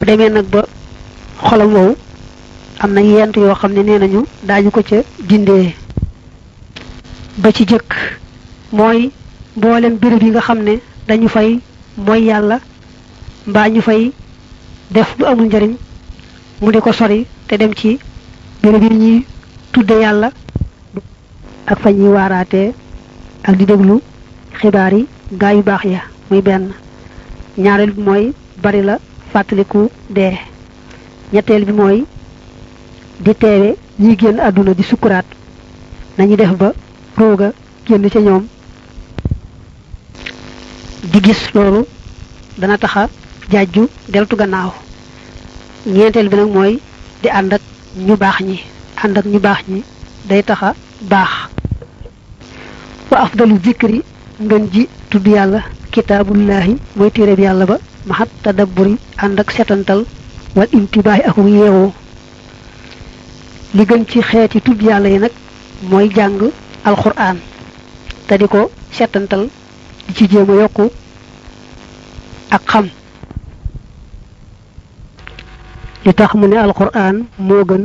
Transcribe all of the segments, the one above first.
bu demee nag ba xolam wow am na yent yoo xam ne nee nañu daañu ko ca dindee ba ci jëkk mooy mboolem béréb yi nga xam ne dañu fay mooy yàlla mbaa ñu fay def lu amul njariñ mu di ko sori te dem ci béréb yi ñuy tudde yàlla ak fa ñuy waaraatee ak di déglu xibaar yi gaa yu baax ya muy benn ñaareel bi mooy bari la fàttaliku dee ñetteel bi mooy di teewe ñiy génn àdduna di sukkuraat nañu def ba rooga génn ca ñoom di gis loolu dana taxa jaajju deltu gannaaw ñeenteel bi nag mooy di ànd ak ñu baax ñi ànd ak ñu baax ñi day taxa baax wa afdalu zikri ngën ji tudd yàlla kitaabullaahi mooy téereb yàlla ba maxat tadabburi ànd ak setantal wal intibaahi ak yeewoo li gën ci xeeti tudd yàlla yi nag mooy jàng alxuraan te di ko setantal di ci jéem a yokku ak xam li tax mu ne alxuraan moo gën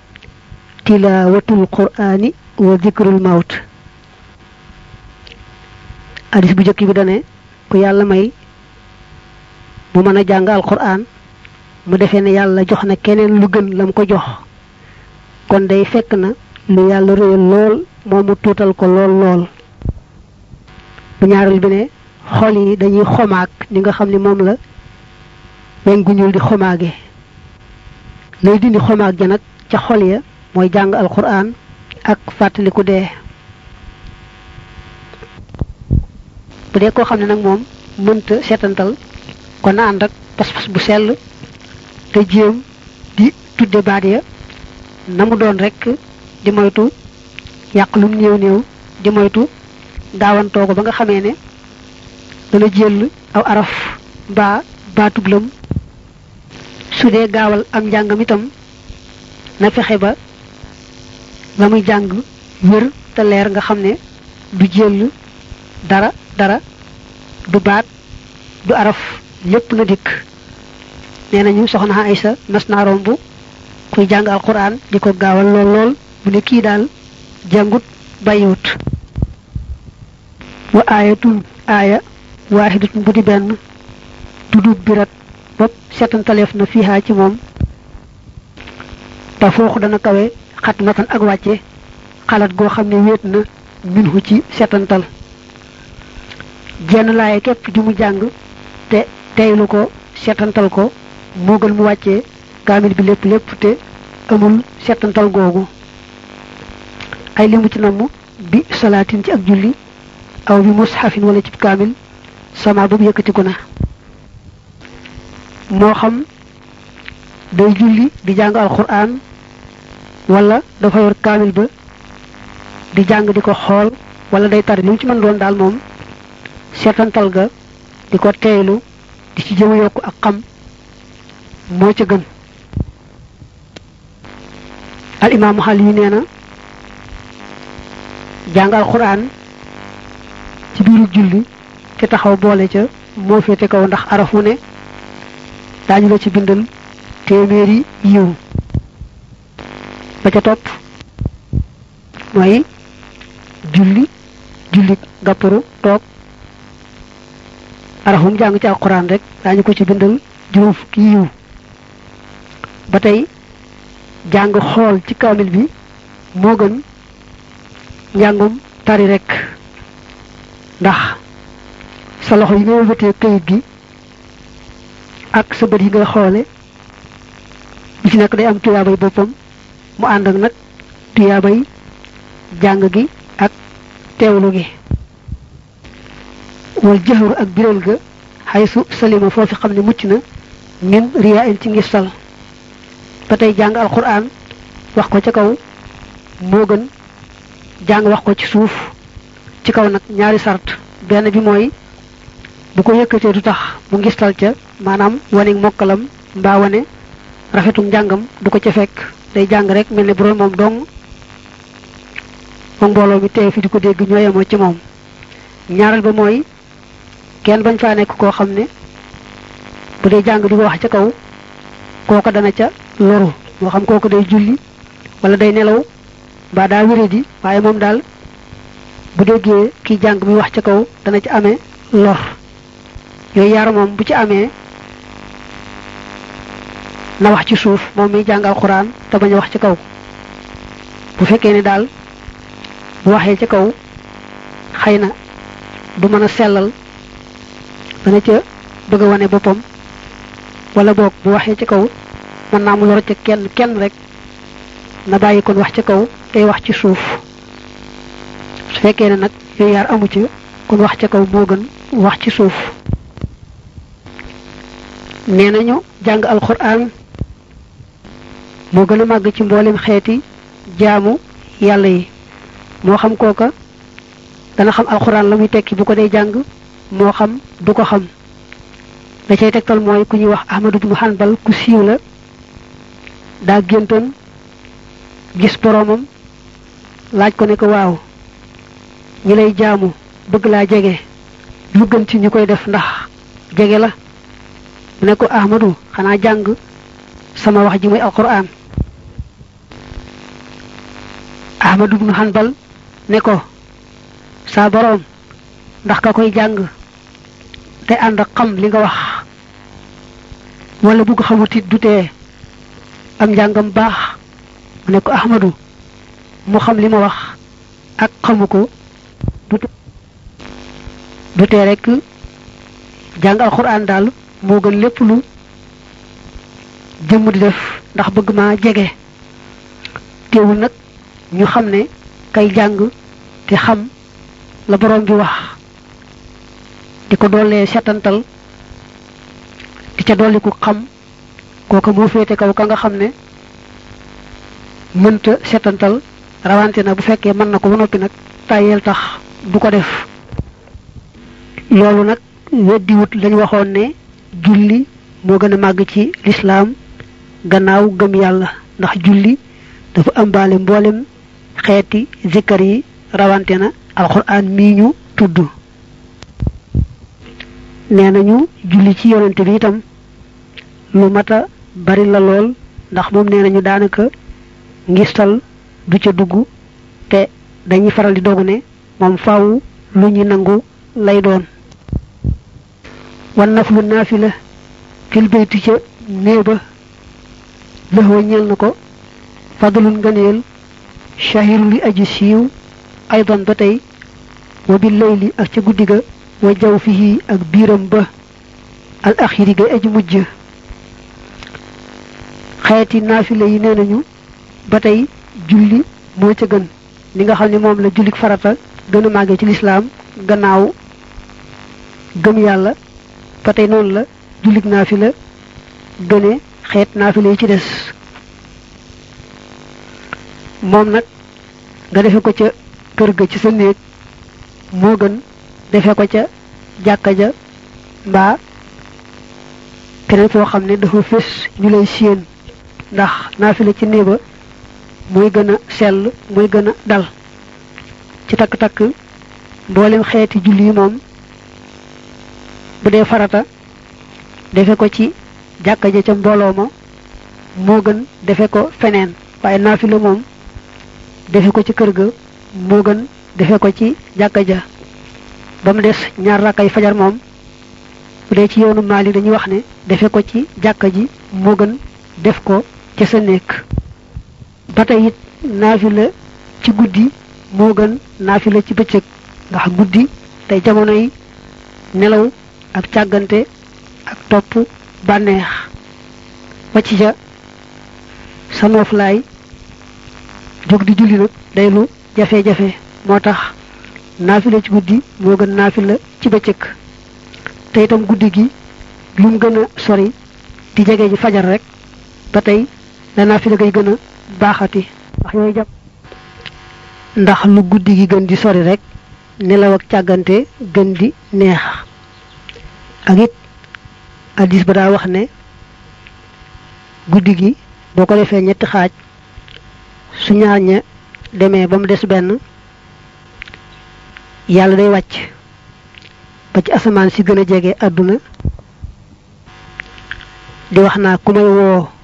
tilaawatul quraani wa dikrul mawt hadis bu jëkk bi dane ku yàlla may mu mën a jàng alquran mu defee ne yàlla jox na keneen lu gën lam ko jox kon day fekk na lu yàlla réyal lool moom mu tuutal ko lool lool bu ñaareel bi ne xol yi dañuy xomaak ni nga xam ne moom la weñ gu ñuul di xomaage lay dindi xomaag ja nag ca xol ya mooy jàng alquran ak fàttaliku dee bu dee koo xam ne nag moom mënta seetantal kon na ànd ak pas-pas bu sell te jéem di tudde baat ya na mu doon rekk di moytu yàq lum néew néew di moytu gaawantoo ko ba nga xamee ne dana jël aw araf mbaa baatub lëm su dee gaawal am njàngam itam na fexe ba la muy jàng wér te leer nga xam ne du jël dara dara du baat du araf lépp na dikk nee nañu soxna Aysa mas naa romb kuy jàng alquran di ko gaawal lool lool mu ne kii daal jàngut bàyyiwut wa aayatun aaya waaxidatun bu di benn dudub birat bopp setantaleef na fiihaa ci moom te fooxu dana kawe xat matan ak wàcce xalaat goo xam ne wéet na minhu ci setantal jenn laaye képp ju mu jàng te teylu ko setantal ko moo gën mu wàccee kaamil bi lépp lépp te amul setantal googu ay limu ci namm bi salaatin ci ak julli aw bi mushafin wala ci kaamil sama boobu yëkkatiku na moo xam day julli di jàng alquran wala dafa yor kaamil ba di jàng di ko xool wala day tari lu mu ci mën doon daal moom seetantal ga di ko teeylu di ci jëm a yokk ak xam moo ca gën al imaamu xal yi nee na jàng alxuraan ci biiru julli te taxaw boole ca moo féete kaw ndax arafu ne daañu la ci bindal téeméeri yiw ba ca topp mooy julli julli gàpparu toog araxum jàng ci alquran rek daañu ko ci bindal juróom fukki yiw ba tey jàng xool ci kaamil bi moo gën njàngum tari rek ndax sa loxo yi nga wëlbatee kayit gi ak sa bët yi ngay xoole bi ci nekk day am tuyaabaay boppam mu ànd ak nag tuyaabay jàng gi ak teewlu gi wal jëxaru ak biral ga xaysu salima foofu xam ne mucc na min riyaa in ci ngir sal ba tey jàng alquran wax ko ca kaw moo gën jàng wax ko ci suuf ci kaw nag ñaari sart benn bi mooy bu ko yëkkatee du tax mu ngistal ca maanaam wanig mokkalam mbaa wane rafetum njàngam du ko ca fekk day jàng rek mel ne bu doon moom dong moom mbooloo mi teew fi di ko dégg ñoo yemoo ci moom ñaareel ba mooy kenn bañ faa nekk koo xam ne bu dee jàng di ko wax ca kaw kooka dana ca loru moo xam kooku day julli wala day nelaw mbaa daa wéré di waaye moom daal bu déggee kiy jàng muy wax ca kaw dana ci amee lor yooyu yaar moom bu ci amee na wax ci suuf moom miy jàng alxuraan te bañ a wax ci kaw bu fekkee ni daal bu waxee ci kaw xëy na du mën a sellal dana ca bëgg a wane boppam wala boog bu waxee ci kaw mën naa mu lor ca kenn kenn rek na bàyyi kon wax ci kaw tey wax ci suuf su fekkee ne nag yooyu yaar amu ci kon wax ca kaw moo gën wax ci suuf nee nañu jàng alxuraan moo gën a màgg ci mboolem xeeti jaamu yàlla yi moo xam kooka dana xam alxuraan la muy tekki bu ko dee jàng moo xam du ko xam da cay tegtal mooy ku ñuy wax Ahmadu ibnu Hanbal ku siiw la daa géntoon gis boroomam laaj ko ne ko waaw ñi lay jaamu bëgg laa jege lu gën ci ñu koy def ndax jege la mu ne ko ahmadu xanaa jàng sama wax ji muy alquran ahmadu ibnu hanbal ne ko saa boroom ndax ka koy jàng te ànd ak xam li nga wax wala bugg xamutit du tee am njàngam baax mu ne ko ahmadu mu xam li ma wax ak xamu ko du te- du tee rekk jàng alxuraan daal moo gën lépp lu jëmm di def ndax bëgg maa jege teewul nag ñu xam ne kay jàng te xam la borom bi wax di ko doolee setantal di ca dolliku xam kooka moo féete kaw ka nga xam ne mënta setantal rawante na bu fekkee mën na ko ba noppi nag tàyyeel tax du ko def loolu nag weddiwut lañ waxoon ne julli moo gën a màgg ci lislaam gannaaw gëm yàlla ndax julli dafa ëmbaale mboolem xeeti zikkar yi rawante na alxuraan mii ñu tudd nee nañu julli ci yonent bi itam lu mata bari la lool ndax moom nee nañu daanaka ngistal du ca dugg te dañuy faral di dogu ne moom faaw lu ñu nangu lay doon wan naflu naafila fil bayti ca néew ba lëxoo ñeel na ko fadlun ngëneel shahirun li aji siiw aydan ba tey wa bi layli ak ca guddi ga wa jaw fii ak biiram ba al axiri ga aji mujj xeeti naafile yi nee nañu ba tey julli moo ca gën li nga xam ne moom la jullik farata gën a màggee ci lislaam gannaaw gëm yàlla ba tey noonu la jullik naafila gëne xeet naafila yi ci des moom nag nga defe ko ca kër ga ci sa néeg moo gën defe ko ca jàkka ja mbaa keneen foo xam ne dafa fés ñu lay séen ndax naafila ci néeg ba mooy gën a sell mooy gën a dal ci takk-takk mboolem xeeti julli yi moom bu dee farata defe ko ci jàkka ja ca mbooloo ma moo gën defe ko feneen waaye naafila moom defe ko ci kër ga moo gën defe ko ci jàkka ja ba mu des ñaar rakkay fajar moom bu dee ci yoonu Maalik dañuy wax ne defe ko ci jàkka ji moo gën def ko ca sa néeg ba tey it naafila ci guddi moo gën naafila ci bëccëg ndax guddi tey jamono yi nelaw ak càggante ak topp bànneex ba ci ca sa nooflaay jóg di julli nag day lu jafe-jafe moo tax naafila ci guddi moo gën naafila ci bëccëg te itam guddi gi lu mu gën a sori di jege ji fajar rek ba tey la naafila gay gën a baaxati ndax yooyu jàpp ndax lu guddi gi gën di sori rek nelaw ak càggante gën di neex ak it addis ba daa wax ne guddi gi boo ko defee ñetti xaaj su ñaar ña demee ba mu des benn yàlla day wàcc ba ci asamaan si gën a jege àdduna di wax naa ku may woo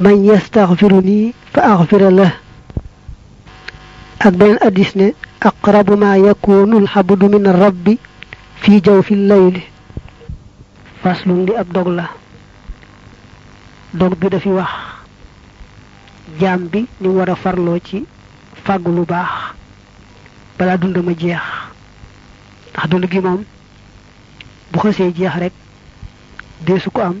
man yastaxfiru nii fa axfira la ak beneen addis ne aqrabu ma yakunul xabdu min rabbi fii jaw fi layli faslun di ab dog la dog bi dafi wax jaam bi ni war a farloo ci fàggu lu baax balaa dund ma jeex ndax dund gi moom bu xësee jeex rek deesu ko am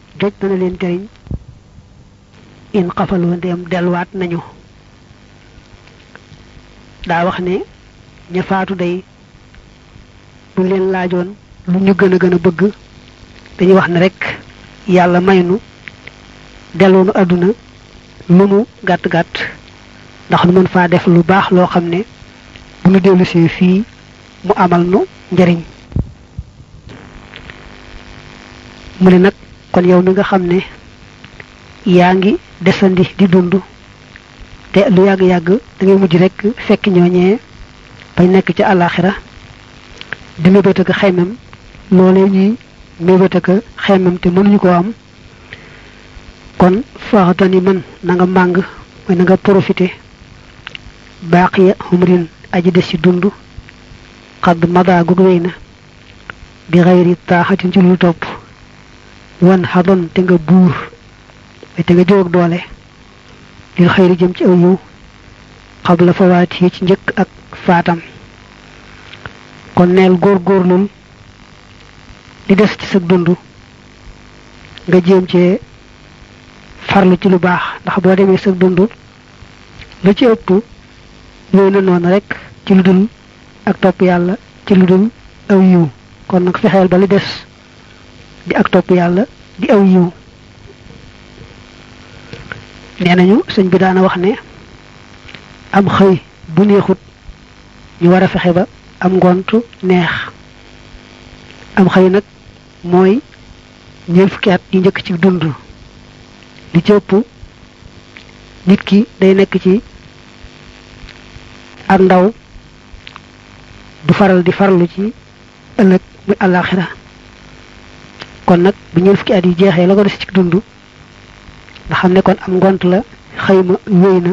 joj dana leen jariñ in xafaloo ndeem delluwaat nañu daa wax ne ña faatu day buñ leen laajoon lu ñu gën a gën a bëgg dañuy wax ne rek yàlla may nu delloo nu àdduna lu mu gàtt gàtt ndax nu mën faa def lu baax loo xam ne bu nu dellusee fii mu amal nu njariñ mu ne nag kon yow mi nga xam ne yaa ngi desandi di dund te lu yàgg-yàgg da ngay mujj rek fekk ñooñee bañ nekk ca àllaaxira di mébét ak xaymam loolee ñuy mébét ak xaymam te mënuñu koo am kon faxdani man na nga màng mooy na nga profité baaqiya humrin aji des ci dund xadd madaa gug wéy na bi xayri taaxatin ci lu topp wan xadon te nga buur ay te nga jóg doole lil xayri jëm ci aw yiw xab la fawaat yi ci njëkk ak faatam kon neel góorgóorlul li des ci sa dund nga jéem cee farlu ci lu baax ndax boo demee sa dund lu ci ëpp ñëw na noonu rek ci lu dul ak topp yàlla ci lu dul aw yiw kon nag fexeel ba li des di ak topp yàlla di aw yiw nee nañu sëñ bi daana wax ne am xëy bu neexut ñu war a fexe ba am ngont neex am xëy nag mooy ñeent fukki at yi njëkk ci dund li ci ëpp nit ki day nekk ci ak ndaw du faral di farlu ci ëllëg muy àllaaxira kon nag bu ñeent fukki at yi jeexee la ko des ci dund nga xam ne kon am ngont la xëy ma wéy na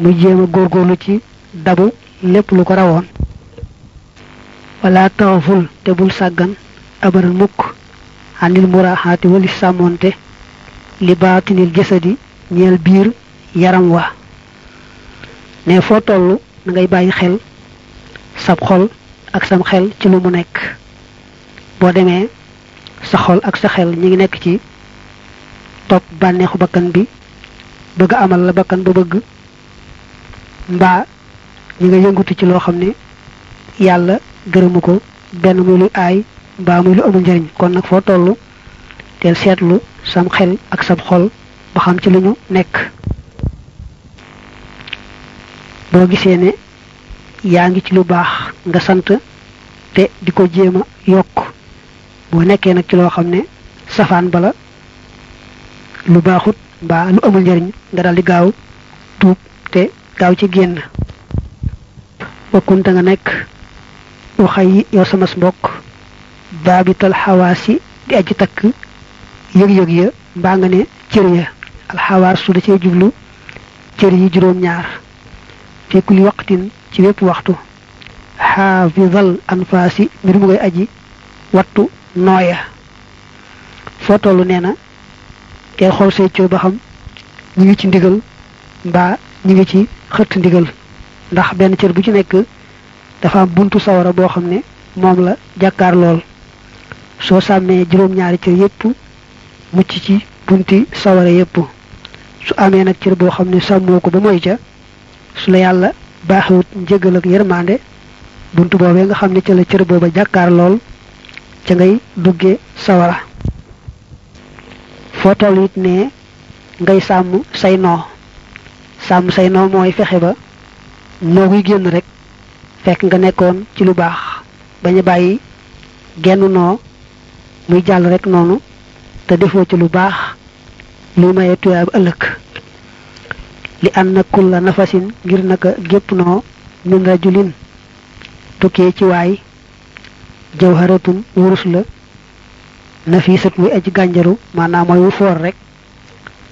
mu jéem a góorgóorlu ci dabu lépp lu ko rawoon wala taxaful te bul sàggan abaral mukk anil muraaxaati wali sàmmoonte li baatinil jasadi ñeel biir yaram wa ne foo toll na ngay bàyyi xel sab xol ak sam xel ci lu mu nekk boo demee sa xol ak sa xel ñi ngi nekk ci topp bànneexu bakkan bi bëgg amal la bakkan ba bëgg mbaa ñi nga yëngutu ci loo xam ne yàlla gërëmu ko benn muy lu aay mbaa muy lu amul njariñ kon nag foo toll del seetlu sam xel ak sam xol ba xam ci lu ñu nekk boo gisee ne yaa ngi ci lu baax nga sant te di ko jéem a yokk boo nekkee nag ci loo xam ne safaan bala lu baaxut mbaa lu amul njariñ nga daal di gaaw tuub te gaaw ci génn wakkunte nga nekk u xay yow sama mbokk baabital xawaasi di aji takk yëg-yëg ya mbaa nga ne cër ya alxawaas su da cee jublu cër yi juróom-ñaar fi kulli waqtin ci wépp waxtu xaafidal anfaasi mbir mu ngay aji wattu nooya foo tollu nee na del xool say cër ba xam ñu ngi ci ndigal mbaa ñu ngi ci xëtt ndigal ndax benn cër bu ci nekk dafa am buntu sawara boo xam ne moom la jàkkaar lool soo sàmmee juróom-ñaari cër yépp mucc ci bunti sawara yépp su amee nag cër boo xam ne sàmmoo ko ba moy ca su la yàlla baaxewut njëgal ak yërmande buntu boobee nga xam ne ca la cër booba jàkkaar lool ca ngay dugge sawara foo toll it ne ngay sàmm say noo sàmm say noo mooy fexe ba noo guy génn rek fekk nga nekkoon ci lu baax bañ a bàyyi genn noo muy jàll rek noonu te defoo ci lu baax luy maye tuyaab ëllëg li anna kulla nafasin ngir naka gépp noo min rajulin tukkee ci waay jawharatun wurus la nafisat muy aji gànjaru maanaam mooy wu foor rek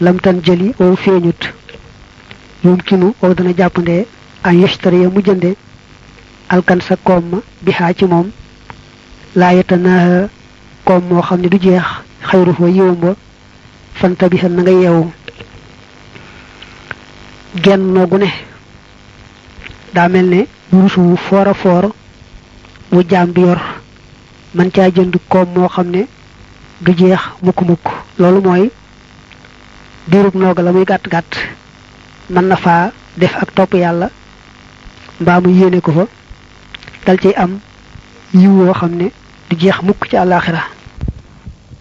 lamtan jëli wow feeñut yum kinu wow dana jàppandee an yashtariya mu jënde alkan sa koom ma bi xaa ci moom laa yetanaaha koom moo xam ne du jeex xayru fa yiwam ba fanta bi xel na nga yeewu genn noo gu ne daa mel ne wurus wu foor a foor wu jaam bi yor man caa jënd koom moo xam ne du jeex mukk-mukk loolu mooy diirub nooga la muy gàtt-gàtt mën na faa def ak topp yàlla mbaa mu yéene ko fa dal ciy am yiw woo xam ne du jeex mukk ci àllaaxira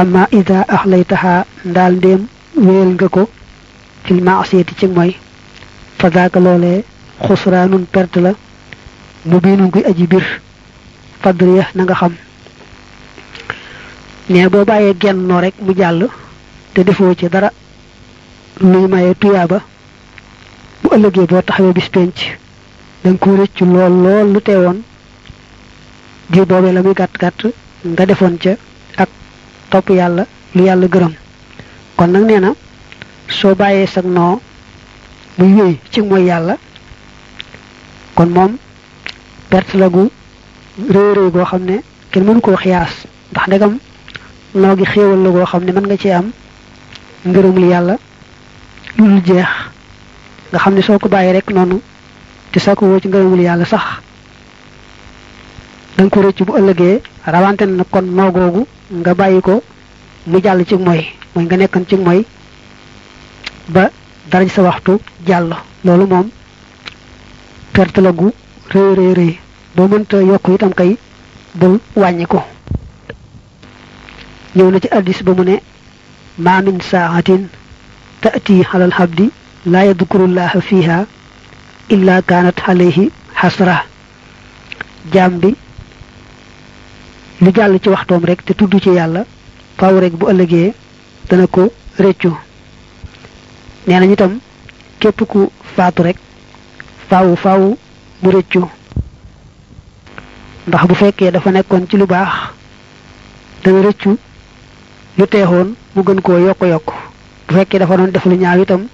amma ida axlaytahaa ndaal ndéem wéyal nga ko fil maasiyati ci mooy fa daaka loolee xusraanun perte la mu biinun kuy aji bir fadriya na nga xam ne boo bàyyee genn noo rek mu jàll te defoo ci dara luy maye tuyaaba bu ëllëgee boo taxawee bis penc da nga ko rëccu lool lool lu teewoon diir boobee la muy gàtt gàtt nga defoon ca ak topp yàlla lu yàlla gërëm kon nag nee na soo bàyyee sag noo muy wéy ci mooy yàlla kon moom perte la gu réy réy goo xam ne kenn mënu koo xiyaas ndax ndegam noo gi xéewal la goo xam ne mën nga ci am ngërëmul yàlla lu dul jeex nga xam ne soo ko bàyyi rek noonu te soo ko woo ci ngërëmul yàlla sax da nga ko rëcc bu ëllëgee rawante na kon moo googu nga bàyyi ko mu jàll ci mooy mooy nga nekkan ci mooy ba dara sa waxtu jàll loolu moom perte la gu rëy rëy rëy boo mënta yokk itam kay bul wàññi ko ñëw na ci addis ba mu ne ma min saatin taati xalal xabdi laa yadkurullaha fiha illa kaanat xalayhi xasra jaam bi lu jàll ci waxtoom rek te tudd ci yàlla faaw rek bu ëllëgee dana ko rëccu nee nañu itam képp ku faatu rek faaw faaw mu rëccu ndax bu fekkee dafa nekkoon ci lu baax dana rëccu lu teexoon mu gën koo yokk yokk bu fekkee dafa doon def lu ñaaw itam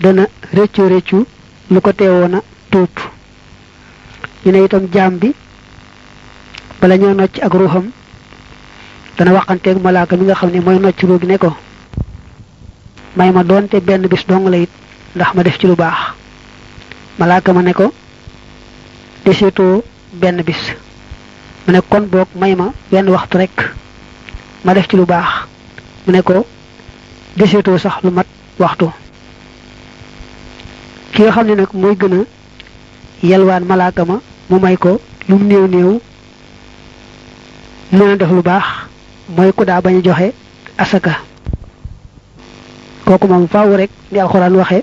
dana réccu réccu lu ko teewoon a tuub ñu ne itam jaam bi bala ñoo nocc ak ruuxam dana waxanteeg malaaka mi nga xam ne mooy nocc ruug ne ko may ma doonte benn bis dong la it ndax ma def ci lu baax malaaka ma ne ko deseetoo benn bis mu ne kon boog may ma wenn waxtu rekk ma def ci lu baax mu ne ko deseetoo sax lu mat waxtu ki nga xam ne nag mooy gën a yalwaan malaaka ma mu may ko lu mu néew néew mën a def lu baax mooy ku daa bañ a joxe asaka kooku moom faaw rek ni alxuraan waxe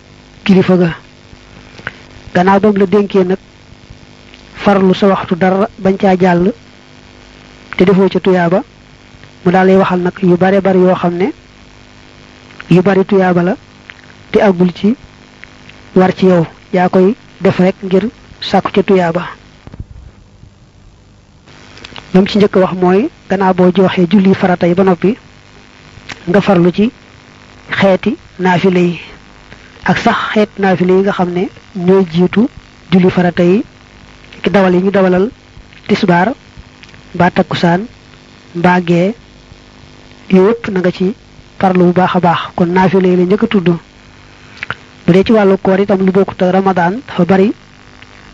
kilifa ga gannaaw ba mu la dénkee nag farlu sa waxtu dara bañ caa jàll te defoo ca tuyaaba mu daal lay waxal nag yu bare bari yoo xam ne yu bari tuyaaba la te àggul ci war ci yow yaa koy def rek ngir sàkku ca tuyaaba lam ci njëkk wax mooy gannaaw boo jooxee julli farata yi ba noppi nga farlu ci xeeti naafile yi ak sax xeet naafile yi nga xam ne ñooy jiitu julli farata yi ki dawal yi ñu dawalal tisbaar mbaa takkusaan mbaa gee yooyu yëpp na nga ci farlu bu baax a baax kon naafile yi la njëkk a tudd bu dee ci wàllu koor itam lu bokkut ak ramadaan dafa bari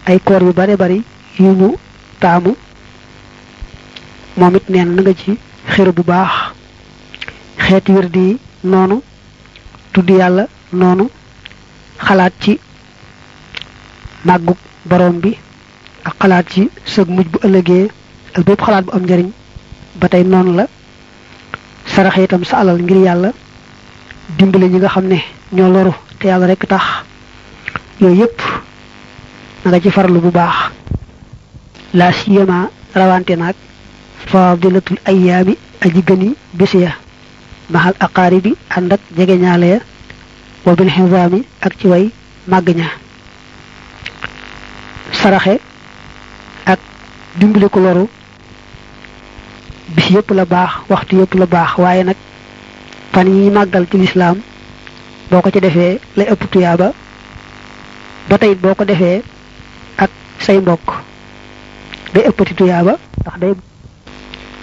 ay koor yu bare bari yu ñu taamu moom it neen na nga ci xër bu baax xeeti wird yi noonu tudd yàlla noonu xalaat ci màggu borom bi ak xalaat ci sëg mujj bu ëllëgee ak bépp xalaat bu am njariñ ba tey noonu la saraxe itam sa alal ngir yàlla dimbale ñi nga xam ne ñoo loru te yàlla rekk tax yooyu yépp na nga ci farlu bu baax la siyama rawante naag fadilatul ayaami aji gëni bis ya maxal aqaari bi ànd ak jege ñaale ya wa bil xisaami ak ci way màgg ña saraxe ak dimbali ko loru bis yëpp la baax waxtu yëpp la baax waaye nag fan yi ñuy màggal ci lislaam boo ko ci defee lay ëpp tuyaaba ba tey boo ko defee ak say mbokk day ëppati tuyaaba ndax day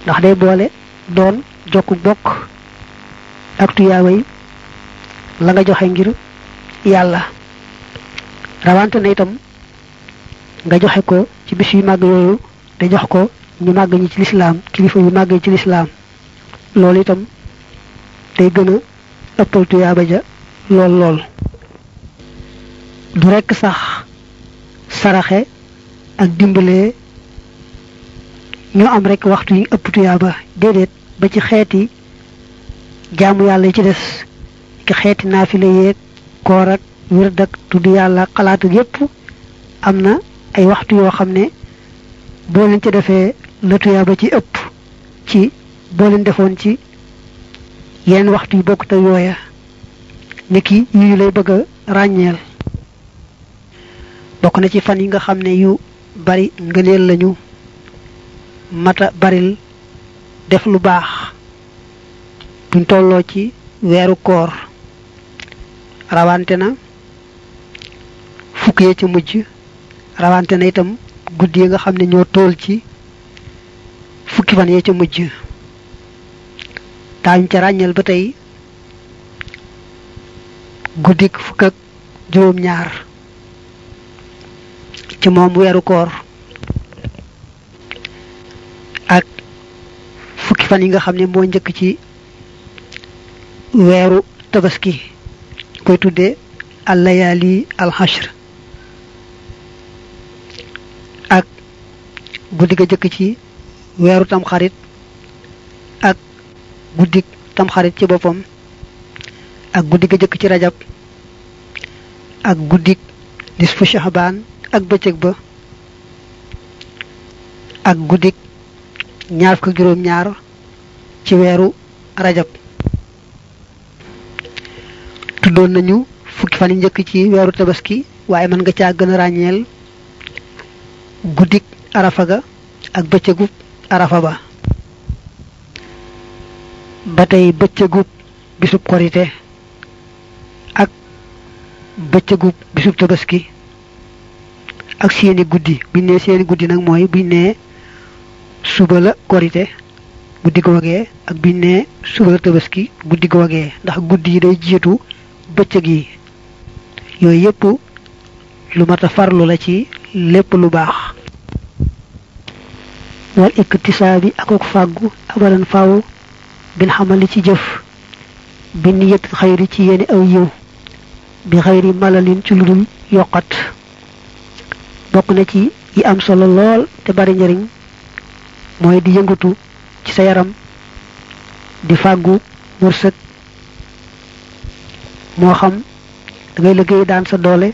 ndax day boole doon jokku bokk ak tuyaaba yi la nga joxe ngir yàlla rawante na itam nga joxe ko ci bis yu màgg yooyu te jox ko ñu màgg ñi ci lislaam kilifa yu màgg yi ci lislaam loolu itam day gën a ëppal tuyaaba ja lool lool du rekk sax saraxe ak dimbalee ñoo am rekk waxtu yi ëpp tuyaaba déedéet ba ci xeeti jaamu yàlla yi ci des ki xeeti naafile yeeg koor ak wird ak tudd yàlla ak xalaat ak yépp am na ay waxtu yoo xam ne boo leen ci defee la tuyaaba ci ëpp ci boo leen defoon ci yenn waxtu yu bokk te yooya ni ki yu lay bëgg a ràññeel bokk na ci fan yi nga xam ne yu bari ngëneel lañu mata baril def lu baax buñ tolloo ci weeru koor rawante na fukk ya ci mujj rawante na itam guddi yi nga xam ne ñoo tool ci fukki fan ya ci mujj daañu ca ràññal ba tey guddik fukk ak juróom-ñaar ci moom weeru koor ak fukki fan yi nga xam ne moo njëkk ci weeru tabaski koy tuddee allayaali alxashr ak guddi ga jëkk ci weeru tamxarit ak guddik tamxarit ci boppam ak guddi ga jëkk ci rajab ak guddik nisfu shahbaan ak bëccëg ba ak guddik ñaar fukk juróom ñaar ci weeru rajab tuddoon nañu fukki fan yi njëkk ci weeru tabaski waaye mën nga caa gën a ràññeel guddik arafa ga ak bëccëgub arafa ba ba tey bëccëgub bisub korite ak bëccëgub bisub tabaski ak seeni guddi buñ nee seeni guddi nag mooy buñ nee suba la korite guddi googee ak buñ nee suba la tabaski guddi googee ndax guddi yi day jiitu bëccëg yi yooyu yépp lu mat a farlu la ci lépp lu baax wal iktisaabi ak ak fàggu abadan faaw bin xamali ci jëf bi niyat xayri ci yéene aw yiw bi xayri malalin ci lu dul yokkat bokk na ci yi am solo lool te bari njariñ mooy di yëngatu ci sa yaram di fàggu wërsëg moo xam da ngay liggéey daan sa doole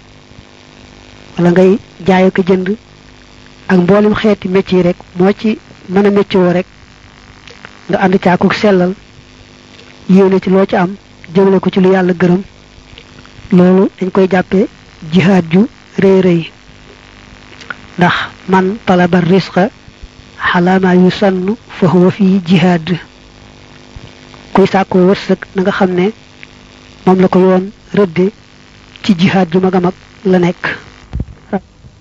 wala ngay jaay ak jënd ak mboolem xeeti métier yi rek moo ci mën a métier woo rek nga ànd caakuk sellal yéene ci loo ci am jëmale ko ci lu yàlla gërëm loolu dañ koy jàppe jihaad ju rëy rëy ndax man talaba risqa xalaama yu sann fa huwa fi jihaad kuy sàkkoo wërsëg na nga xam ne moom la ko yoon rëdde ci jihaad ju mag a mag la nekk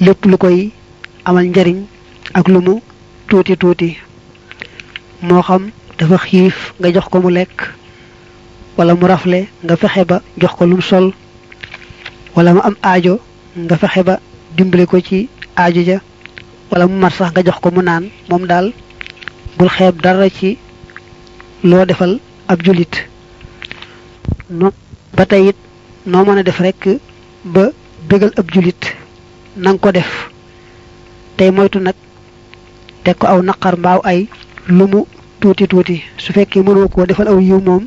lépp lu koy amal njariñ ak lu mu tuuti tuuti moo xam dafa xiif nga jox ko mu lekk wala mu rafle nga fexe ba jox ko lum sol wala mu am aajo nga fexe ba dimbali ko ci aajo ja wala mu mar sax nga jox ko mu naan moom daal bul xeeb dara ci loo defal ab jullit no ba tey it noo mën a def rekk ba bégal ab jullit na nga ko def tey moytu nag teg ko aw naqar mbaaw ay lu mu tuuti tuuti su fekkee mënoo koo defal aw yiw moom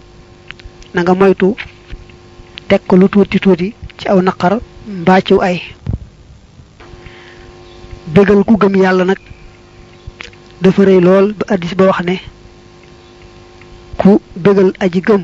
na nga moytu teg ko lu tuuti tuuti ci aw naqar mbaa ciw ay bégal ku gëm yàlla nag dafa rëy lool ba addis ba wax ne ku bégal aji gëm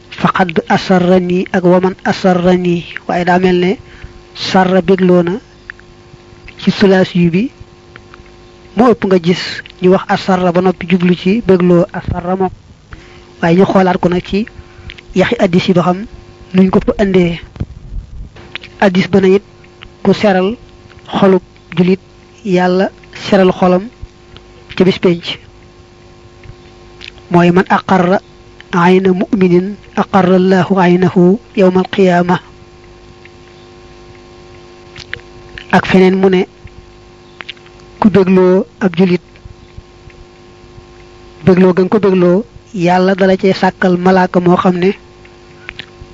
faqad asarrani ak waman asarrani waaye daa mel ne sarra bégloo na ci sulaas yu bi mu ëpp nga gis ñu wax asarra ba noppi jublu ci bégloo asarra moom waaye ñu xoolaat ko nag ci yaxi addis yi ba xam nuñ ko fa indee addis ba na it ku seral xolub julit yàlla seral xolam ci bis penc mooy man aqarra ayna muminin aqarra allahu aynahu yowma alqiyaama ak feneen mu ne ku bégloo ab julit bégloo ga nga ko bégloo yàlla dala cee sàkkal malaaka moo xam ne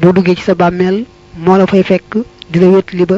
boo duggee ci sa bàmmeel moo la fay fekk di la wétli ba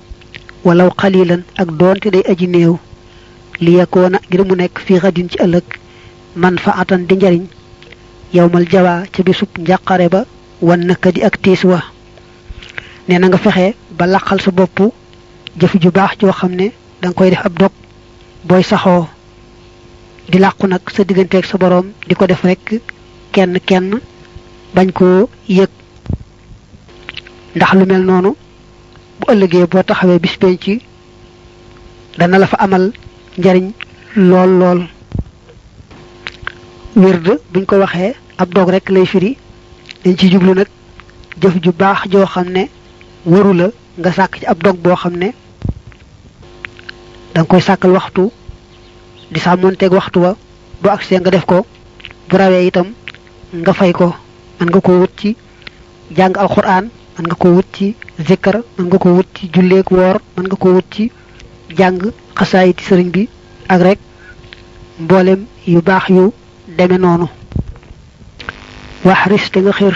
walaw xalilan ak doonte day aji néew li yakoona ngir mu nekk fii xadin ci ëllëg man fa atan di njariñ yowmal jawaa ca bisub njàqare ba wan naka di ak tiis wa nee na nga fexe ba laqal sa bopp jëf ju baax joo xam ne danga koy def ab dog booy saxoo di làqu nag sa digganteeg sa boroom di ko def rekk kenn kenn bañ koo yëg ndax lu mel noonu bu ëllëgee boo taxawee bis penc ci dana la fa amal njariñ lool lool wird buñ ko waxee ab dog rek lay firi dañ ci jublu nag jëf ju baax joo xam ne waru la nga sàkk ci ab dog boo xam ne danga koy sàkkal waxtu di sàmmonteeg waxtu wa bu agsee nga def ko bu rawee itam nga fay ko mën nga ko wut ci jàng alxuraan mën nga ko wut ci zikkar mën nga ko wut ci julleek woor mën nga ko wut ci jàng xasaay ci sëriñ bi ak rek mboolem yu baax yu deme noonu waxris te nga xër